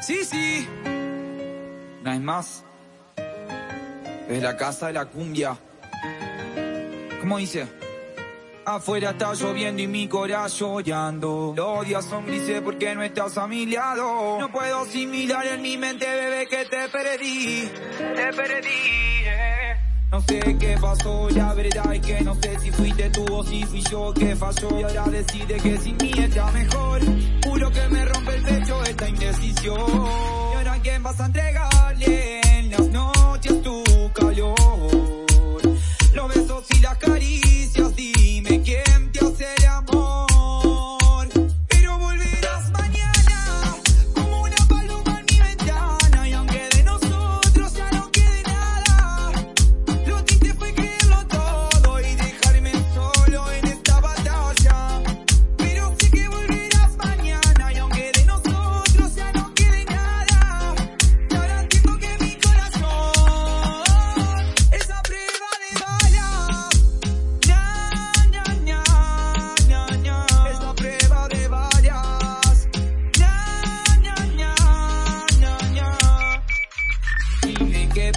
Sí, sí. No hay más. Es la casa de la cumbia. ¿Cómo dice? Afuera está lloviendo y mi corazón llorando. Los días son grises porque no estás a mi lado. No puedo asimilar en mi mente, bebé, que te perdí. Te perdí. eh. No sé qué pasó, la verdad es que no sé si fuiste tú o si fui yo que falló. Y ahora decide que sin mí está mejor. Juro que me rompe el indecisión. Y ahora quién vas a entregarle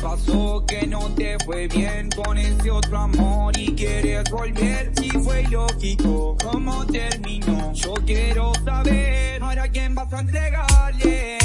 pasó, que no te fue bien con ese otro amor y quieres volver. Si fue lógico, cómo terminó. Yo quiero saber, ahora quién vas a entregarle